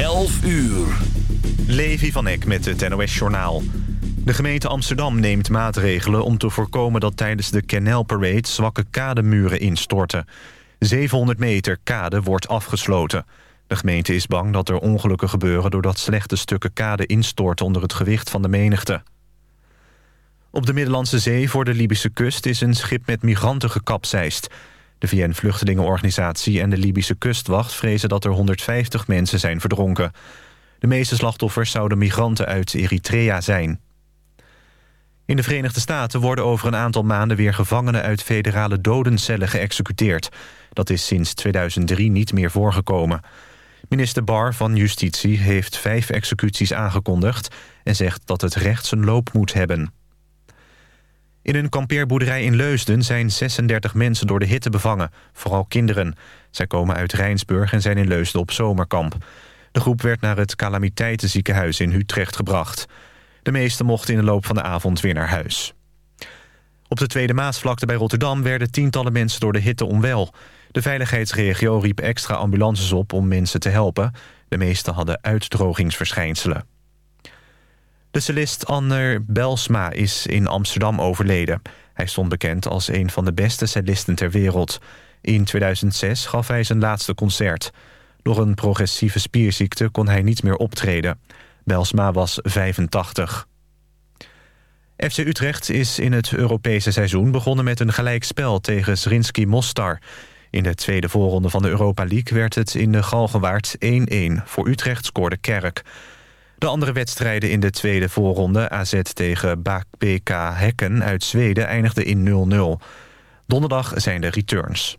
11 uur. Levi van Eck met het NOS-journaal. De gemeente Amsterdam neemt maatregelen om te voorkomen... dat tijdens de Canal Parade zwakke kademuren instorten. 700 meter kade wordt afgesloten. De gemeente is bang dat er ongelukken gebeuren... doordat slechte stukken kade instorten onder het gewicht van de menigte. Op de Middellandse Zee voor de Libische kust... is een schip met migranten gekapseist... De VN-vluchtelingenorganisatie en de Libische kustwacht vrezen dat er 150 mensen zijn verdronken. De meeste slachtoffers zouden migranten uit Eritrea zijn. In de Verenigde Staten worden over een aantal maanden weer gevangenen uit federale dodencellen geëxecuteerd. Dat is sinds 2003 niet meer voorgekomen. Minister Barr van Justitie heeft vijf executies aangekondigd... en zegt dat het recht zijn loop moet hebben. In een kampeerboerderij in Leusden zijn 36 mensen door de hitte bevangen. Vooral kinderen. Zij komen uit Rijnsburg en zijn in Leusden op zomerkamp. De groep werd naar het calamiteitenziekenhuis in Utrecht gebracht. De meesten mochten in de loop van de avond weer naar huis. Op de Tweede Maasvlakte bij Rotterdam werden tientallen mensen door de hitte onwel. De veiligheidsregio riep extra ambulances op om mensen te helpen. De meesten hadden uitdrogingsverschijnselen. De cellist Anner Belsma is in Amsterdam overleden. Hij stond bekend als een van de beste cellisten ter wereld. In 2006 gaf hij zijn laatste concert. Door een progressieve spierziekte kon hij niet meer optreden. Belsma was 85. FC Utrecht is in het Europese seizoen begonnen met een gelijkspel tegen Zrinski Mostar. In de tweede voorronde van de Europa League werd het in de Galgenwaard 1-1. Voor Utrecht scoorde Kerk. De andere wedstrijden in de tweede voorronde... AZ tegen BK Hekken uit Zweden eindigden in 0-0. Donderdag zijn de returns.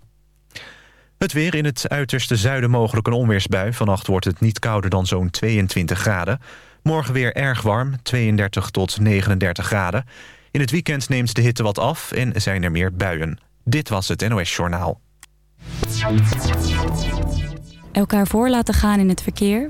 Het weer in het uiterste zuiden mogelijk een onweersbui. Vannacht wordt het niet kouder dan zo'n 22 graden. Morgen weer erg warm, 32 tot 39 graden. In het weekend neemt de hitte wat af en zijn er meer buien. Dit was het NOS Journaal. Elkaar voor laten gaan in het verkeer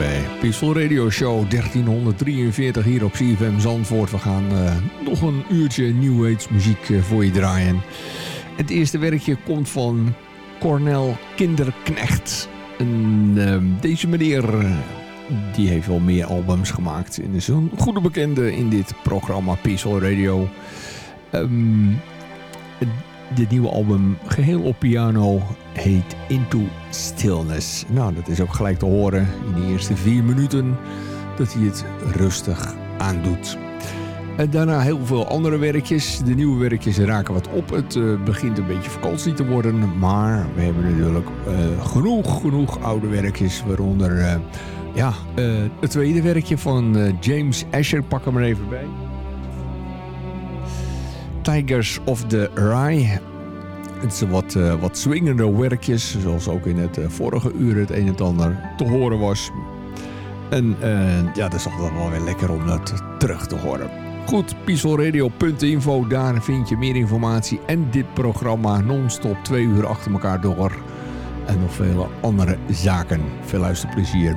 Bij Radio Show 1343 hier op CFM Zandvoort. We gaan uh, nog een uurtje New Age muziek uh, voor je draaien. Het eerste werkje komt van Cornel Kinderknecht. Uh, deze meneer die heeft wel meer albums gemaakt. En is een goede bekende in dit programma Peaceful Radio. Um, dit nieuwe album, geheel op piano, heet Into Stillness. Nou, dat is ook gelijk te horen in de eerste vier minuten dat hij het rustig aandoet. En daarna heel veel andere werkjes. De nieuwe werkjes raken wat op. Het uh, begint een beetje vakantie te worden. Maar we hebben natuurlijk uh, genoeg, genoeg oude werkjes. Waaronder uh, ja, het tweede werkje van James Asher. Pak hem er even bij. Tigers of the Rye. Het zijn wat, uh, wat swingende werkjes, zoals ook in het uh, vorige uur het een en ander te horen was. En uh, ja, dat is altijd wel weer lekker om dat terug te horen. Goed, peacefulradio.info, daar vind je meer informatie en dit programma non-stop twee uur achter elkaar door. En nog vele andere zaken. Veel luisterplezier.